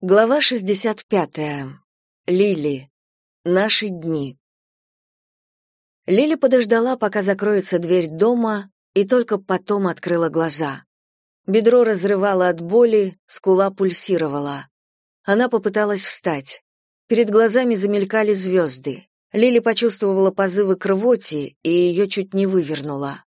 Глава 65. Лили. Наши дни. Лили подождала, пока закроется дверь дома, и только потом открыла глаза. Бедро разрывало от боли, скула пульсировала. Она попыталась встать. Перед глазами замелькали звезды. Лили почувствовала позывы к рвоте, и ее чуть не вывернула.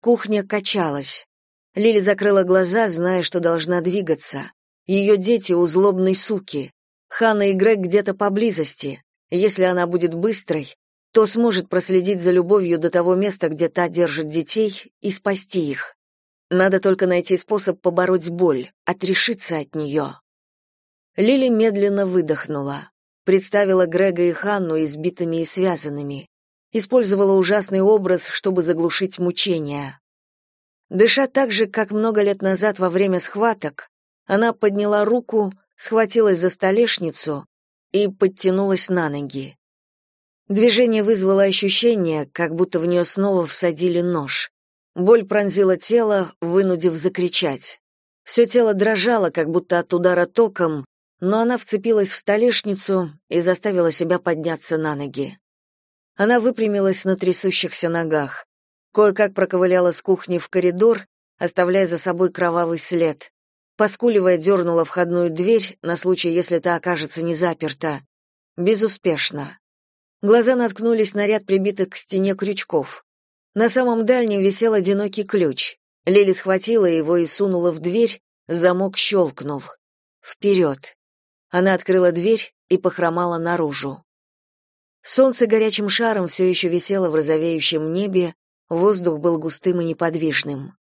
Кухня качалась. Лили закрыла глаза, зная, что должна двигаться. Ее дети у злобной суки. Ханна и Грег где-то поблизости. Если она будет быстрой, то сможет проследить за любовью до того места, где та держит детей, и спасти их. Надо только найти способ побороть боль, отрешиться от нее. Лили медленно выдохнула. Представила Грега и Ханну избитыми и связанными. Использовала ужасный образ, чтобы заглушить мучения. Дыша так же, как много лет назад во время схваток, она подняла руку, схватилась за столешницу и подтянулась на ноги. Движение вызвало ощущение, как будто в нее снова всадили нож. Боль пронзила тело, вынудив закричать. Все тело дрожало, как будто от удара током, но она вцепилась в столешницу и заставила себя подняться на ноги. Она выпрямилась на трясущихся ногах. Кое-как проковыляла с кухни в коридор, оставляя за собой кровавый след. Поскуливая, дернула входную дверь на случай, если та окажется не заперта. Безуспешно. Глаза наткнулись на ряд прибитых к стене крючков. На самом дальнем висел одинокий ключ. Лили схватила его и сунула в дверь, замок щелкнул. Вперед. Она открыла дверь и похромала наружу. Солнце горячим шаром все еще висело в розовеющем небе, воздух был густым и неподвижным.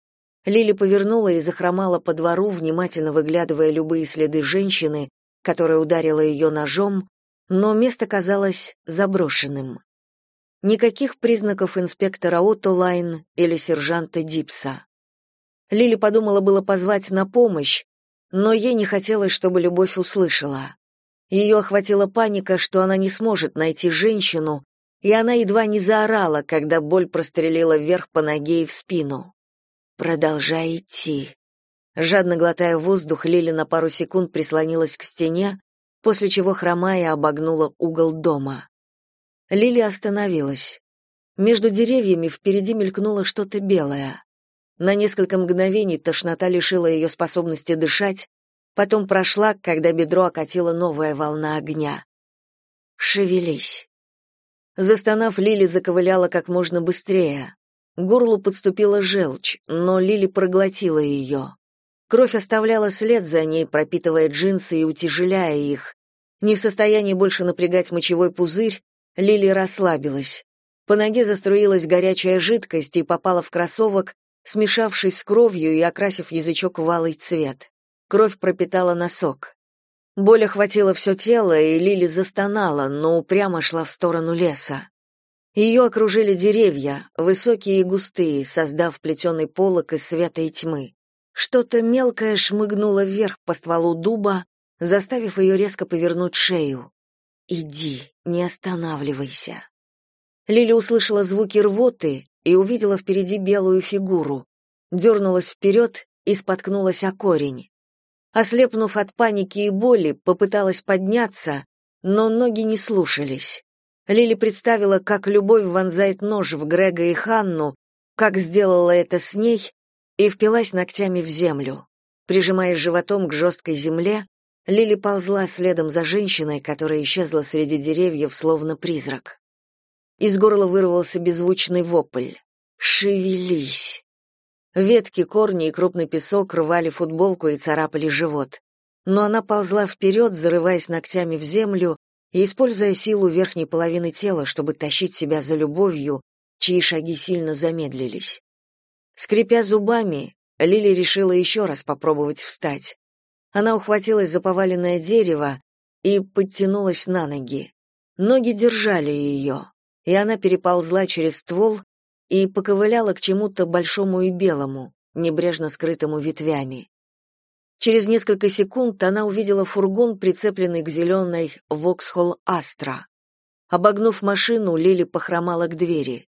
Лили повернула и захромала по двору, внимательно выглядывая любые следы женщины, которая ударила ее ножом, но место казалось заброшенным. Никаких признаков инспектора Оттолайн или сержанта Дипса. Лили подумала было позвать на помощь, но ей не хотелось, чтобы любовь услышала. Ее охватила паника, что она не сможет найти женщину, и она едва не заорала, когда боль прострелила вверх по ноге и в спину. Продолжай идти. Жадно глотая воздух, Лили на пару секунд прислонилась к стене, после чего хромая обогнула угол дома. Лили остановилась. Между деревьями впереди мелькнуло что-то белое. На несколько мгновений тошнота лишила ее способности дышать, потом прошла, когда бедро окатила новая волна огня. «Шевелись». Застонав, Лили заковыляла как можно быстрее горлу подступила желчь, но Лили проглотила ее. Кровь оставляла след за ней, пропитывая джинсы и утяжеляя их. Не в состоянии больше напрягать мочевой пузырь, Лили расслабилась. По ноге заструилась горячая жидкость и попала в кроссовок, смешавшись с кровью и окрасив язычок в алый цвет. Кровь пропитала носок. Боль охватила все тело, и Лили застонала, но упрямо шла в сторону леса. Ее окружили деревья, высокие и густые, создав плетеный полог из света и тьмы. Что-то мелкое шмыгнуло вверх по стволу дуба, заставив ее резко повернуть шею. «Иди, не останавливайся». Лили услышала звуки рвоты и увидела впереди белую фигуру. Дернулась вперед и споткнулась о корень. Ослепнув от паники и боли, попыталась подняться, но ноги не слушались. Лили представила, как любовь вонзает нож в Грега и Ханну, как сделала это с ней, и впилась ногтями в землю. Прижимаясь животом к жесткой земле, Лили ползла следом за женщиной, которая исчезла среди деревьев, словно призрак. Из горла вырвался беззвучный вопль. «Шевелись!» Ветки, корни и крупный песок рвали футболку и царапали живот. Но она ползла вперед, зарываясь ногтями в землю, и используя силу верхней половины тела, чтобы тащить себя за любовью, чьи шаги сильно замедлились. Скрипя зубами, Лили решила еще раз попробовать встать. Она ухватилась за поваленное дерево и подтянулась на ноги. Ноги держали ее, и она переползла через ствол и поковыляла к чему-то большому и белому, небрежно скрытому ветвями. Через несколько секунд она увидела фургон, прицепленный к зеленой Vauxhall Astra. Обогнув машину, Лили похромала к двери.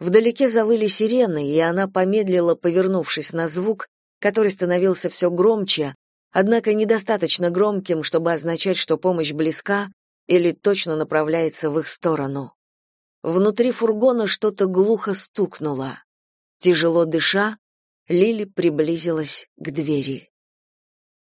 Вдалеке завыли сирены, и она помедлила, повернувшись на звук, который становился все громче, однако недостаточно громким, чтобы означать, что помощь близка или точно направляется в их сторону. Внутри фургона что-то глухо стукнуло. Тяжело дыша, Лили приблизилась к двери.